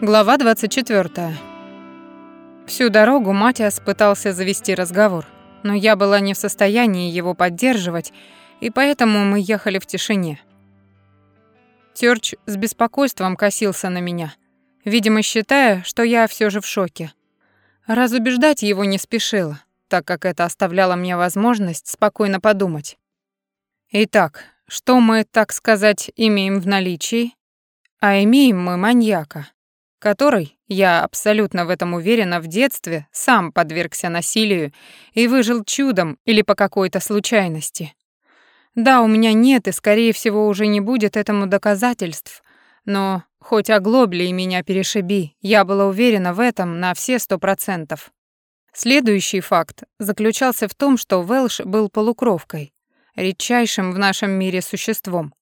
Глава 24. Всю дорогу Матиас пытался завести разговор, но я была не в состоянии его поддерживать, и поэтому мы ехали в тишине. Тёрч с беспокойством косился на меня, видимо, считая, что я все же в шоке. Разубеждать его не спешила, так как это оставляло мне возможность спокойно подумать. Итак, что мы, так сказать, имеем в наличии? А имеем мы маньяка который, я абсолютно в этом уверена, в детстве сам подвергся насилию и выжил чудом или по какой-то случайности. Да, у меня нет и, скорее всего, уже не будет этому доказательств, но хоть оглобли и меня перешиби, я была уверена в этом на все сто процентов. Следующий факт заключался в том, что Велш был полукровкой, редчайшим в нашем мире существом.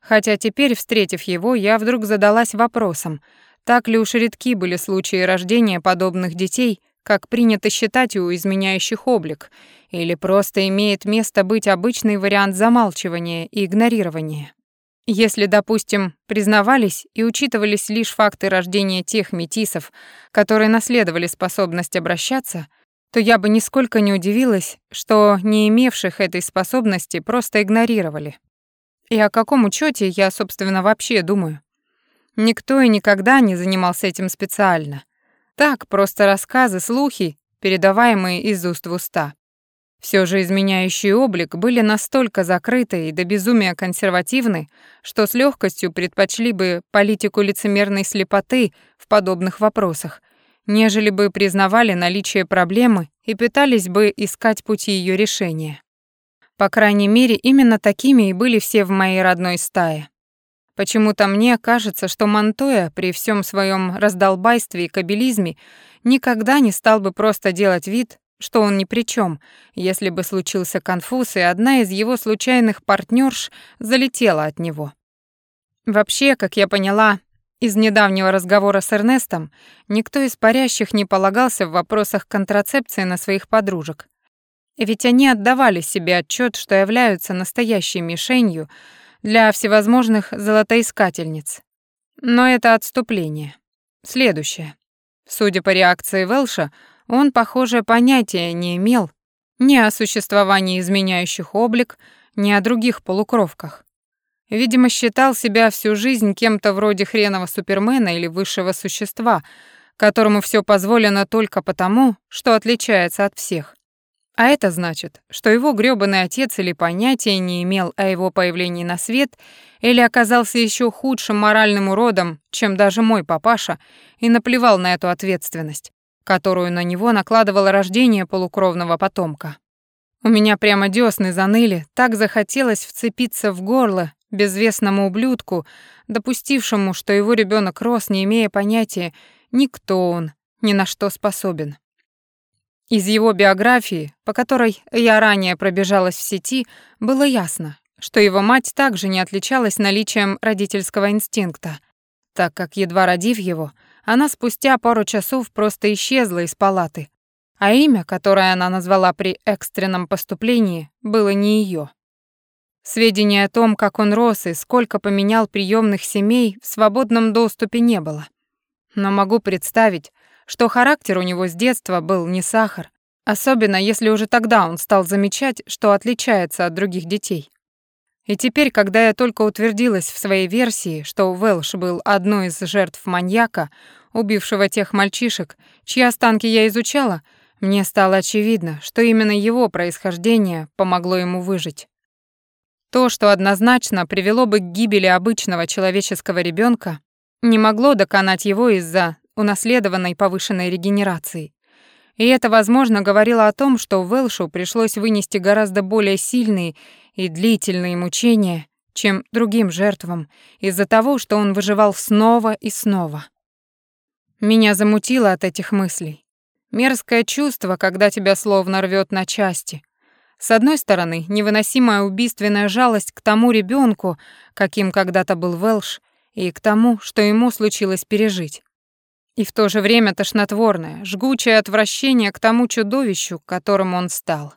Хотя теперь, встретив его, я вдруг задалась вопросом, так ли уж редки были случаи рождения подобных детей, как принято считать у изменяющих облик, или просто имеет место быть обычный вариант замалчивания и игнорирования? Если, допустим, признавались и учитывались лишь факты рождения тех метисов, которые наследовали способность обращаться, то я бы нисколько не удивилась, что не имевших этой способности просто игнорировали. И о каком учете я, собственно, вообще думаю? Никто и никогда не занимался этим специально. Так, просто рассказы, слухи, передаваемые из уст в уста. Все же изменяющий облик были настолько закрыты и до безумия консервативны, что с легкостью предпочли бы политику лицемерной слепоты в подобных вопросах, нежели бы признавали наличие проблемы и пытались бы искать пути ее решения. По крайней мере, именно такими и были все в моей родной стае. Почему-то мне кажется, что Монтоя при всем своем раздолбайстве и кабелизме никогда не стал бы просто делать вид, что он ни при чем, если бы случился конфуз, и одна из его случайных партнерш залетела от него. Вообще, как я поняла, из недавнего разговора с Эрнестом никто из парящих не полагался в вопросах контрацепции на своих подружек. Ведь они отдавали себе отчет, что являются настоящей мишенью для всевозможных золотоискательниц. Но это отступление. Следующее. Судя по реакции Велша, он, похоже, понятия не имел ни о существовании изменяющих облик, ни о других полукровках. Видимо, считал себя всю жизнь кем-то вроде хренового супермена или высшего существа, которому все позволено только потому, что отличается от всех. А это значит, что его грёбаный отец или понятия не имел о его появлении на свет, или оказался еще худшим моральным уродом, чем даже мой папаша, и наплевал на эту ответственность, которую на него накладывало рождение полукровного потомка. У меня прямо дёсны заныли, так захотелось вцепиться в горло безвестному ублюдку, допустившему, что его ребенок рос, не имея понятия, никто он, ни на что способен. Из его биографии, по которой я ранее пробежалась в сети, было ясно, что его мать также не отличалась наличием родительского инстинкта, так как, едва родив его, она спустя пару часов просто исчезла из палаты, а имя, которое она назвала при экстренном поступлении, было не ее. Сведений о том, как он рос и сколько поменял приемных семей, в свободном доступе не было. Но могу представить, что характер у него с детства был не сахар, особенно если уже тогда он стал замечать, что отличается от других детей. И теперь, когда я только утвердилась в своей версии, что Вэлш был одной из жертв маньяка, убившего тех мальчишек, чьи останки я изучала, мне стало очевидно, что именно его происхождение помогло ему выжить. То, что однозначно привело бы к гибели обычного человеческого ребенка, не могло доконать его из-за унаследованной повышенной регенерацией. И это, возможно, говорило о том, что Вэлшу пришлось вынести гораздо более сильные и длительные мучения, чем другим жертвам, из-за того, что он выживал снова и снова. Меня замутило от этих мыслей. Мерзкое чувство, когда тебя словно рвет на части. С одной стороны, невыносимая убийственная жалость к тому ребенку, каким когда-то был Вэлш, и к тому, что ему случилось пережить. И в то же время тошнотворное, жгучее отвращение к тому чудовищу, которым он стал.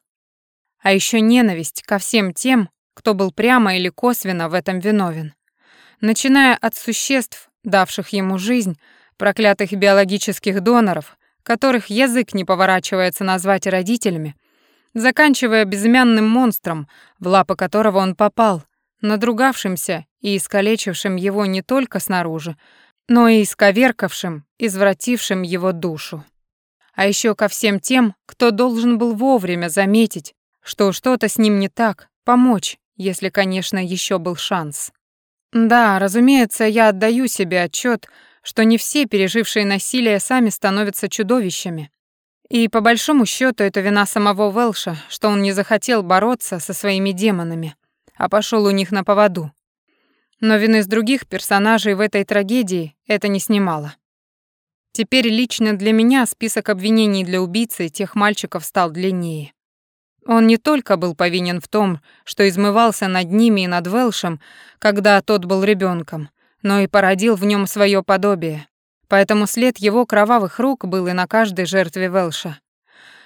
А еще ненависть ко всем тем, кто был прямо или косвенно в этом виновен. Начиная от существ, давших ему жизнь, проклятых биологических доноров, которых язык не поворачивается назвать родителями, заканчивая безымянным монстром, в лапы которого он попал, надругавшимся и искалечившим его не только снаружи, но и исковеркавшим, извратившим его душу. А еще ко всем тем, кто должен был вовремя заметить, что что-то с ним не так, помочь, если, конечно, еще был шанс. Да, разумеется, я отдаю себе отчет, что не все пережившие насилие сами становятся чудовищами. И по большому счету это вина самого Велша, что он не захотел бороться со своими демонами, а пошел у них на поводу. Но вины с других персонажей в этой трагедии это не снимало. Теперь лично для меня список обвинений для убийцы тех мальчиков стал длиннее. Он не только был повинен в том, что измывался над ними и над Велшем, когда тот был ребенком, но и породил в нем свое подобие. Поэтому след его кровавых рук был и на каждой жертве Велша.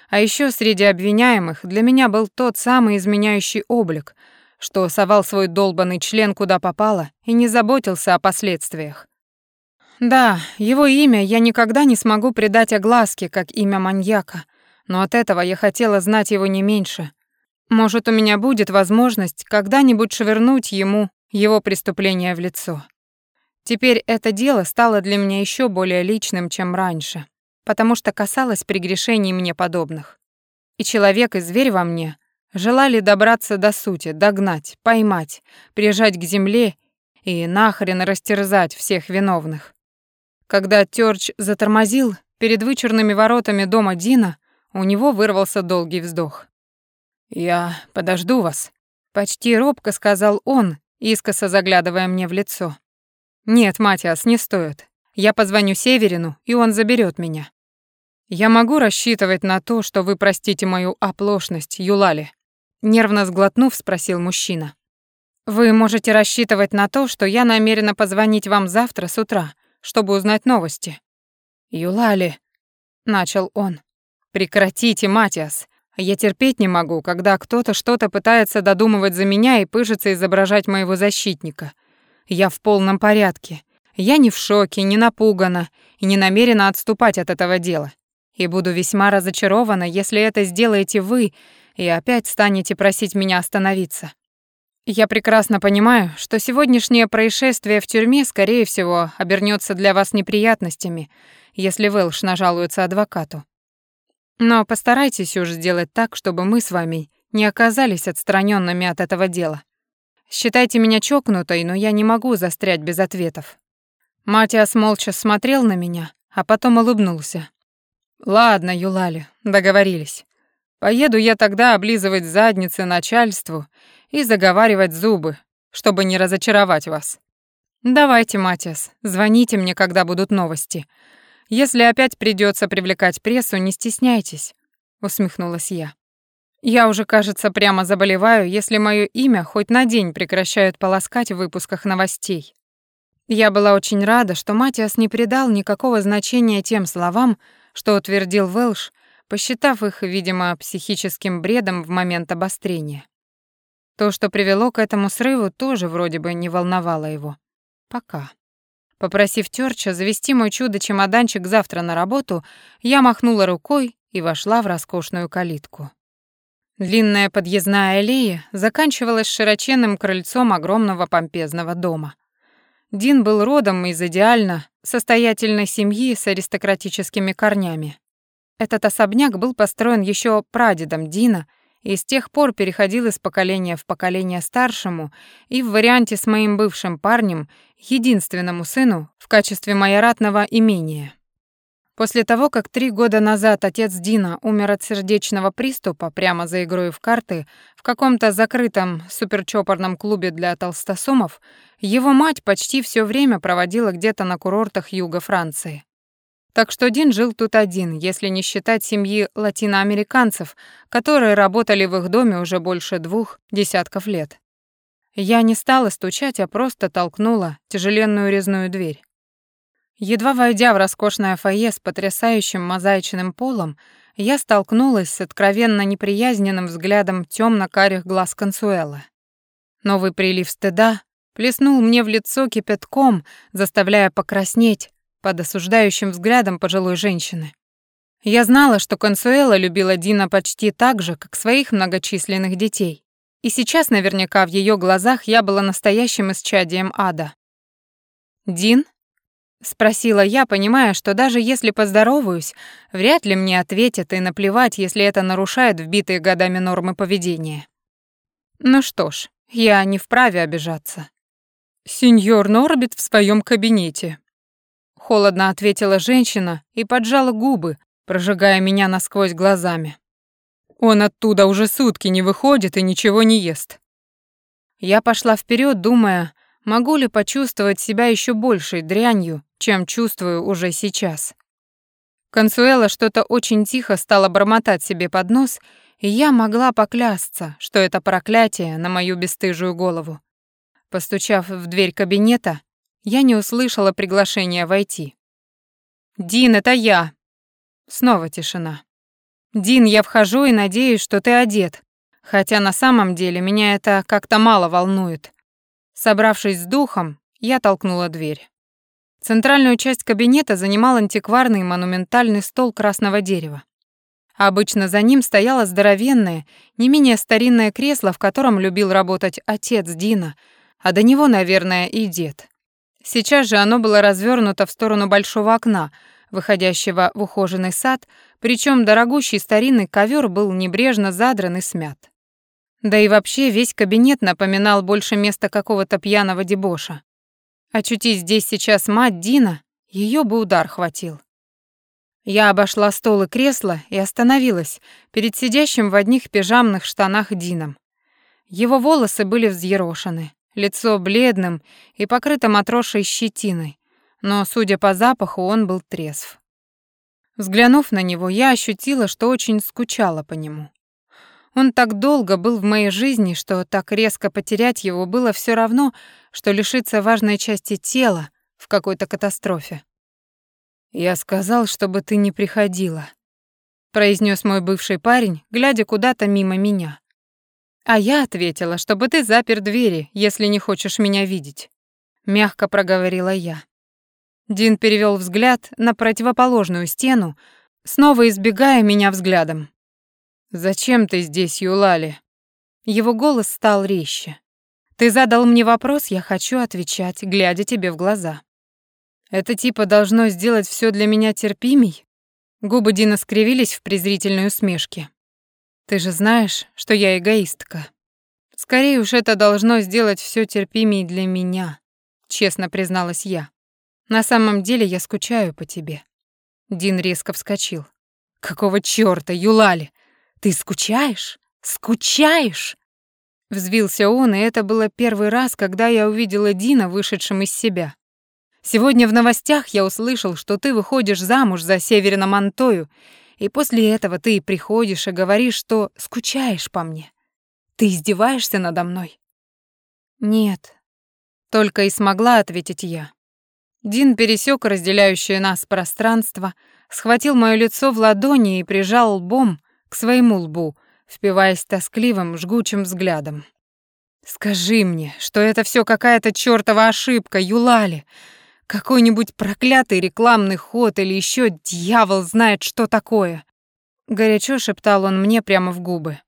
А еще среди обвиняемых для меня был тот самый изменяющий облик, что совал свой долбанный член куда попало и не заботился о последствиях. Да, его имя я никогда не смогу придать огласке, как имя маньяка, но от этого я хотела знать его не меньше. Может, у меня будет возможность когда-нибудь швырнуть ему его преступление в лицо. Теперь это дело стало для меня еще более личным, чем раньше, потому что касалось прегрешений мне подобных. И человек и зверь во мне желали добраться до сути, догнать, поймать, прижать к земле и нахрен растерзать всех виновных. Когда Тёрч затормозил перед вычурными воротами дома Дина, у него вырвался долгий вздох. «Я подожду вас», — почти робко сказал он, искоса заглядывая мне в лицо. «Нет, Матиас, не стоит. Я позвоню Северину, и он заберет меня. Я могу рассчитывать на то, что вы простите мою оплошность, Юлали?» Нервно сглотнув, спросил мужчина. «Вы можете рассчитывать на то, что я намерена позвонить вам завтра с утра, чтобы узнать новости». «Юлали», — начал он. «Прекратите, Матиас. Я терпеть не могу, когда кто-то что-то пытается додумывать за меня и пыжится изображать моего защитника. Я в полном порядке. Я не в шоке, не напугана и не намерена отступать от этого дела. И буду весьма разочарована, если это сделаете вы и опять станете просить меня остановиться. Я прекрасно понимаю, что сегодняшнее происшествие в тюрьме, скорее всего, обернется для вас неприятностями, если Вэлш нажалуется адвокату. Но постарайтесь уж сделать так, чтобы мы с вами не оказались отстраненными от этого дела. Считайте меня чокнутой, но я не могу застрять без ответов». Матиас молча смотрел на меня, а потом улыбнулся. «Ладно, Юлали, договорились. Поеду я тогда облизывать задницы начальству и заговаривать зубы, чтобы не разочаровать вас. Давайте, Матиас, звоните мне, когда будут новости. Если опять придется привлекать прессу, не стесняйтесь», — усмехнулась я. Я уже, кажется, прямо заболеваю, если моё имя хоть на день прекращают полоскать в выпусках новостей. Я была очень рада, что Матиас не придал никакого значения тем словам, что утвердил Велш, посчитав их, видимо, психическим бредом в момент обострения. То, что привело к этому срыву, тоже вроде бы не волновало его. Пока. Попросив Тёрча завести мой чудо-чемоданчик завтра на работу, я махнула рукой и вошла в роскошную калитку. Длинная подъездная аллея заканчивалась широченным крыльцом огромного помпезного дома. Дин был родом из идеально состоятельной семьи с аристократическими корнями. Этот особняк был построен еще прадедом Дина и с тех пор переходил из поколения в поколение старшему и в варианте с моим бывшим парнем, единственному сыну, в качестве майоратного имения. После того, как три года назад отец Дина умер от сердечного приступа прямо за игрой в карты в каком-то закрытом суперчопорном клубе для толстосумов, его мать почти все время проводила где-то на курортах юга Франции. Так что Дин жил тут один, если не считать семьи латиноамериканцев, которые работали в их доме уже больше двух десятков лет. Я не стала стучать, а просто толкнула тяжеленную резную дверь. Едва войдя в роскошное фойе с потрясающим мозаичным полом, я столкнулась с откровенно неприязненным взглядом тёмно-карих глаз Консуэлы. Новый прилив стыда плеснул мне в лицо кипятком, заставляя покраснеть, под осуждающим взглядом пожилой женщины. Я знала, что Консуэла любила Дина почти так же, как своих многочисленных детей. И сейчас наверняка в ее глазах я была настоящим исчадием ада. «Дин?» — спросила я, понимая, что даже если поздороваюсь, вряд ли мне ответят и наплевать, если это нарушает вбитые годами нормы поведения. Ну что ж, я не вправе обижаться. «Сеньор Норбит в своем кабинете», — холодно ответила женщина и поджала губы, прожигая меня насквозь глазами. «Он оттуда уже сутки не выходит и ничего не ест». Я пошла вперед, думая, могу ли почувствовать себя еще большей дрянью, чем чувствую уже сейчас. Консуэла что-то очень тихо стала бормотать себе под нос, и я могла поклясться, что это проклятие на мою бесстыжую голову. Постучав в дверь кабинета, я не услышала приглашения войти. «Дин, это я!» Снова тишина. «Дин, я вхожу и надеюсь, что ты одет, хотя на самом деле меня это как-то мало волнует». Собравшись с духом, я толкнула дверь. Центральную часть кабинета занимал антикварный монументальный стол красного дерева. Обычно за ним стояло здоровенное, не менее старинное кресло, в котором любил работать отец Дина, а до него, наверное, и дед. Сейчас же оно было развернуто в сторону большого окна, выходящего в ухоженный сад, причем дорогущий старинный ковер был небрежно задран и смят. Да и вообще весь кабинет напоминал больше места какого-то пьяного дебоша. Очутись здесь сейчас мать Дина, ее бы удар хватил. Я обошла стол и кресло и остановилась перед сидящим в одних пижамных штанах Дином. Его волосы были взъерошены, лицо бледным и покрытым отросшей щетиной, но, судя по запаху, он был трезв. Взглянув на него, я ощутила, что очень скучала по нему. Он так долго был в моей жизни, что так резко потерять его было все равно, что лишиться важной части тела в какой-то катастрофе. «Я сказал, чтобы ты не приходила», — произнес мой бывший парень, глядя куда-то мимо меня. А я ответила, чтобы ты запер двери, если не хочешь меня видеть. Мягко проговорила я. Дин перевел взгляд на противоположную стену, снова избегая меня взглядом. «Зачем ты здесь, Юлали?» Его голос стал резче. «Ты задал мне вопрос, я хочу отвечать, глядя тебе в глаза». «Это типа должно сделать все для меня терпимей?» Губы Дина скривились в презрительной усмешке. «Ты же знаешь, что я эгоистка. Скорее уж это должно сделать все терпимей для меня», честно призналась я. «На самом деле я скучаю по тебе». Дин резко вскочил. «Какого чёрта, Юлали? «Ты скучаешь? Скучаешь?» Взвился он, и это было первый раз, когда я увидела Дина, вышедшим из себя. «Сегодня в новостях я услышал, что ты выходишь замуж за Северина Монтою, и после этого ты приходишь и говоришь, что скучаешь по мне. Ты издеваешься надо мной?» «Нет», — только и смогла ответить я. Дин пересек разделяющее нас пространство, схватил моё лицо в ладони и прижал лбом к своему лбу, впиваясь тоскливым, жгучим взглядом. «Скажи мне, что это все какая-то чёртова ошибка, Юлали. Какой-нибудь проклятый рекламный ход или еще дьявол знает, что такое». Горячо шептал он мне прямо в губы.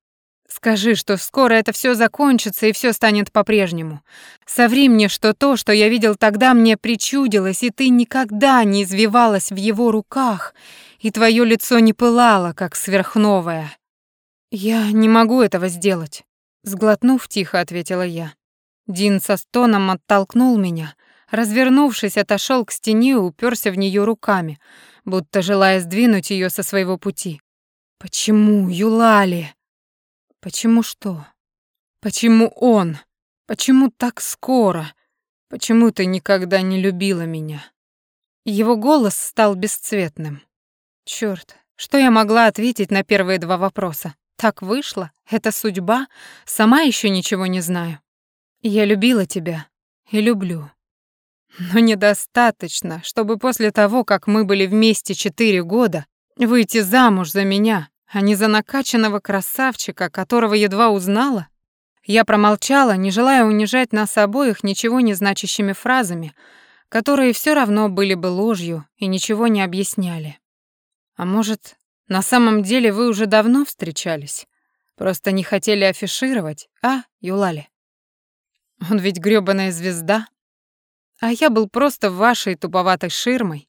Скажи, что скоро это все закончится и все станет по-прежнему. Соври мне, что то, что я видел тогда, мне причудилось, и ты никогда не извивалась в его руках, и твое лицо не пылало, как сверхновая. Я не могу этого сделать, сглотнув тихо, ответила я. Дин со стоном оттолкнул меня, развернувшись, отошел к стене и уперся в нее руками, будто желая сдвинуть ее со своего пути. Почему, Юлали? Почему что? Почему он? Почему так скоро? Почему ты никогда не любила меня? Его голос стал бесцветным. Чёрт, что я могла ответить на первые два вопроса? Так вышло? Это судьба? Сама ещё ничего не знаю. Я любила тебя и люблю. Но недостаточно, чтобы после того, как мы были вместе четыре года, выйти замуж за меня, а не за накачанного красавчика, которого едва узнала. Я промолчала, не желая унижать нас обоих ничего не значащими фразами, которые все равно были бы ложью и ничего не объясняли. А может, на самом деле вы уже давно встречались? Просто не хотели афишировать, а, Юлали? Он ведь грёбаная звезда. А я был просто вашей туповатой ширмой.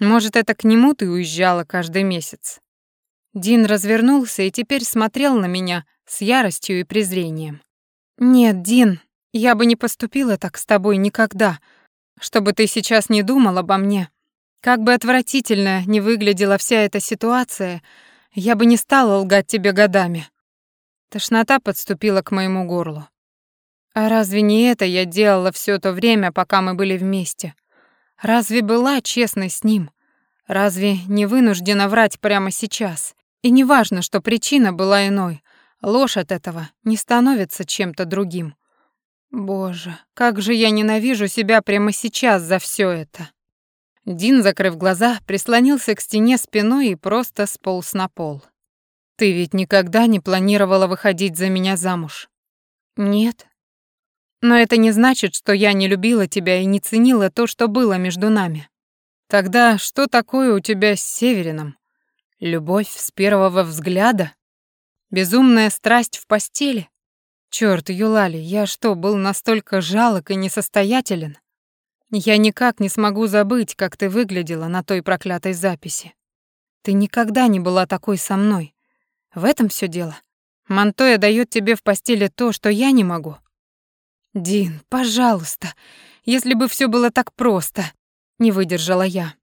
Может, это к нему ты уезжала каждый месяц? Дин развернулся и теперь смотрел на меня с яростью и презрением. «Нет, Дин, я бы не поступила так с тобой никогда, чтобы ты сейчас не думал обо мне. Как бы отвратительно не выглядела вся эта ситуация, я бы не стала лгать тебе годами». Тошнота подступила к моему горлу. А разве не это я делала все то время, пока мы были вместе? Разве была честной с ним? Разве не вынуждена врать прямо сейчас? И не важно, что причина была иной. Ложь от этого не становится чем-то другим. Боже, как же я ненавижу себя прямо сейчас за все это. Дин, закрыв глаза, прислонился к стене спиной и просто сполз на пол. Ты ведь никогда не планировала выходить за меня замуж? Нет. Но это не значит, что я не любила тебя и не ценила то, что было между нами. Тогда что такое у тебя с Северином? Любовь с первого взгляда? Безумная страсть в постели? Чёрт, Юлали, я что, был настолько жалок и несостоятелен? Я никак не смогу забыть, как ты выглядела на той проклятой записи. Ты никогда не была такой со мной. В этом все дело. Монтоя дает тебе в постели то, что я не могу. Дин, пожалуйста, если бы все было так просто, не выдержала я.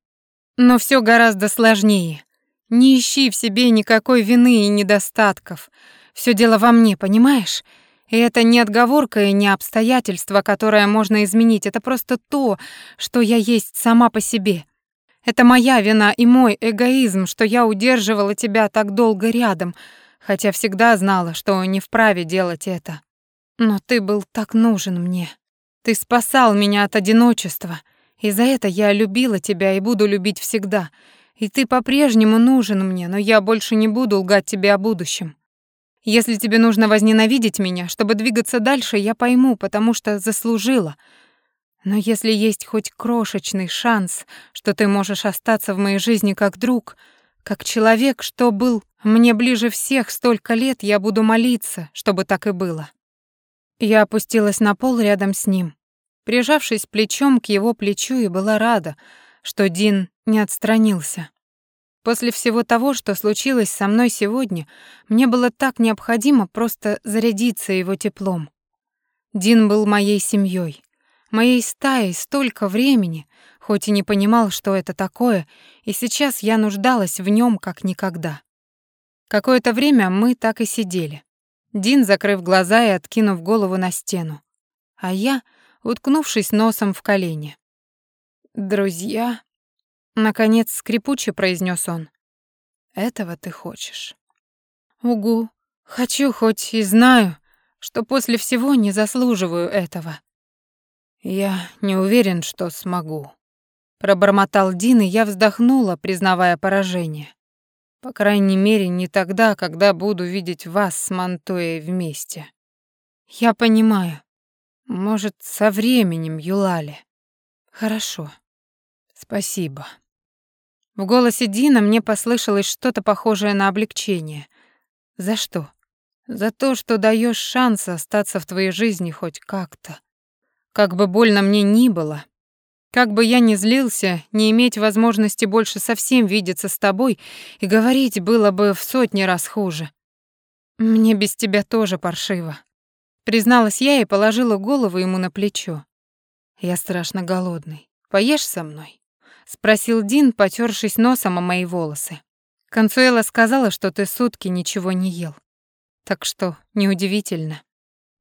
Но все гораздо сложнее. Не ищи в себе никакой вины и недостатков. Все дело во мне, понимаешь? И это не отговорка и не обстоятельство, которое можно изменить. Это просто то, что я есть сама по себе. Это моя вина и мой эгоизм, что я удерживала тебя так долго рядом, хотя всегда знала, что не вправе делать это. Но ты был так нужен мне. Ты спасал меня от одиночества, и за это я любила тебя и буду любить всегда. И ты по-прежнему нужен мне, но я больше не буду лгать тебе о будущем. Если тебе нужно возненавидеть меня, чтобы двигаться дальше, я пойму, потому что заслужила. Но если есть хоть крошечный шанс, что ты можешь остаться в моей жизни как друг, как человек, что был мне ближе всех столько лет, я буду молиться, чтобы так и было. Я опустилась на пол рядом с ним, прижавшись плечом к его плечу и была рада, что Дин не отстранился. После всего того, что случилось со мной сегодня, мне было так необходимо просто зарядиться его теплом. Дин был моей семьей, моей стаей столько времени, хоть и не понимал, что это такое, и сейчас я нуждалась в нем как никогда. Какое-то время мы так и сидели. Дин, закрыв глаза и откинув голову на стену, а я, уткнувшись носом в колени. «Друзья», — наконец скрипуче произнес он, — «этого ты хочешь». «Угу, хочу, хоть и знаю, что после всего не заслуживаю этого». «Я не уверен, что смогу», — пробормотал Дин, и я вздохнула, признавая поражение. По крайней мере, не тогда, когда буду видеть вас с Монтоей вместе. Я понимаю. Может, со временем, Юлали. Хорошо. Спасибо. В голосе Дина мне послышалось что-то похожее на облегчение. За что? За то, что даешь шанс остаться в твоей жизни хоть как-то. Как бы больно мне ни было, как бы я ни злился, не иметь возможности больше совсем видеться с тобой и говорить было бы в сотни раз хуже. Мне без тебя тоже паршиво. Призналась я и положила голову ему на плечо. Я страшно голодный. Поешь со мной? Спросил Дин, потёршись носом о мои волосы. Консуэла сказала, что ты сутки ничего не ел. Так что неудивительно.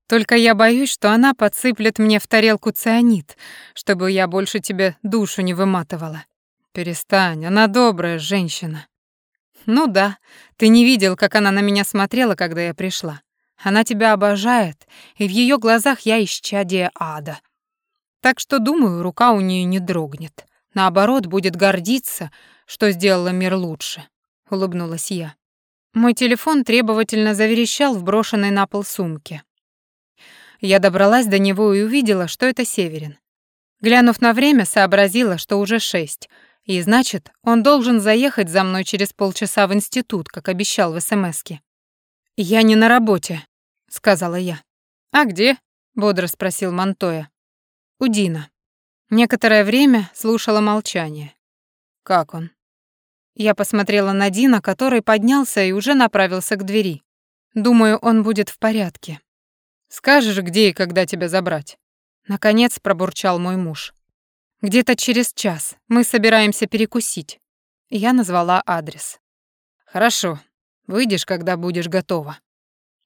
Только я боюсь, что она подсыплет мне в тарелку цианид, чтобы я больше тебе душу не выматывала. Перестань, она добрая женщина. Ну да, ты не видел, как она на меня смотрела, когда я пришла. Она тебя обожает, и в ее глазах я исчадие ада. Так что, думаю, рука у нее не дрогнет. Наоборот, будет гордиться, что сделала мир лучше, улыбнулась я. Мой телефон требовательно заверещал в брошенной на пол сумке. Я добралась до него и увидела, что это Северин. Глянув на время, сообразила, что уже шесть, и значит, он должен заехать за мной через полчаса в институт, как обещал в СМСке. «Я не на работе», — сказала я. «А где?» — бодро спросил Монтоя. «У Дина». Некоторое время слушала молчание. «Как он?» Я посмотрела на Дина, который поднялся и уже направился к двери. Думаю, он будет в порядке. «Скажешь, где и когда тебя забрать?» Наконец пробурчал мой муж. «Где-то через час. Мы собираемся перекусить». Я назвала адрес. «Хорошо. Выйдешь, когда будешь готова».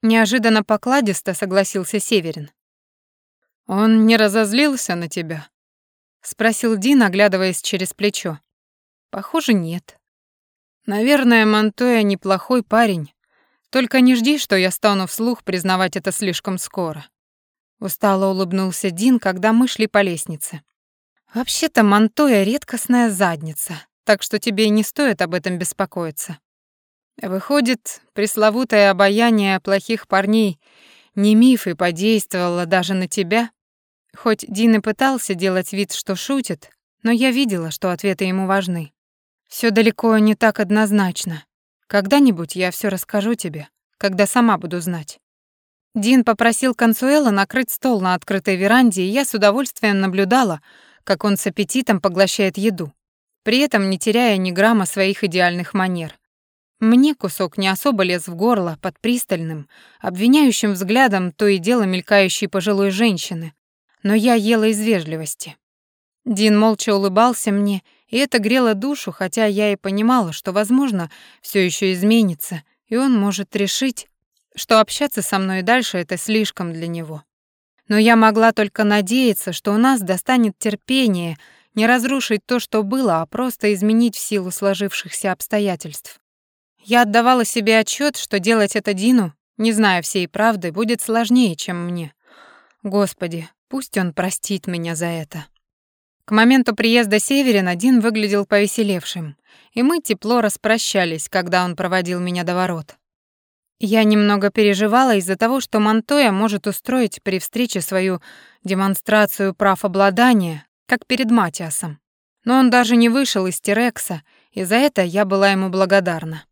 Неожиданно покладисто согласился Северин. «Он не разозлился на тебя?» Спросил Дин, оглядываясь через плечо. «Похоже, нет». «Наверное, Монтоя неплохой парень. Только не жди, что я стану вслух признавать это слишком скоро». Устало улыбнулся Дин, когда мы шли по лестнице. «Вообще-то Монтоя редкостная задница, так что тебе не стоит об этом беспокоиться. Выходит, пресловутое обаяние плохих парней не миф и подействовало даже на тебя?» Хоть Дин и пытался делать вид, что шутит, но я видела, что ответы ему важны. Все далеко не так однозначно. Когда-нибудь я все расскажу тебе, когда сама буду знать. Дин попросил Консуэла накрыть стол на открытой веранде, и я с удовольствием наблюдала, как он с аппетитом поглощает еду, при этом не теряя ни грамма своих идеальных манер. Мне кусок не особо лез в горло под пристальным, обвиняющим взглядом то и дело мелькающей пожилой женщины, но я ела из вежливости. Дин молча улыбался мне, и это грело душу, хотя я и понимала, что, возможно, все еще изменится, и он может решить, что общаться со мной дальше — это слишком для него. Но я могла только надеяться, что у нас достанет терпение не разрушить то, что было, а просто изменить в силу сложившихся обстоятельств. Я отдавала себе отчет, что делать это Дину, не зная всей правды, будет сложнее, чем мне. Господи, Пусть он простит меня за это. К моменту приезда Северин один выглядел повеселевшим, и мы тепло распрощались, когда он проводил меня до ворот. Я немного переживала из-за того, что Монтоя может устроить при встрече свою демонстрацию прав обладания, как перед Матиасом. Но он даже не вышел из Терекса, и за это я была ему благодарна.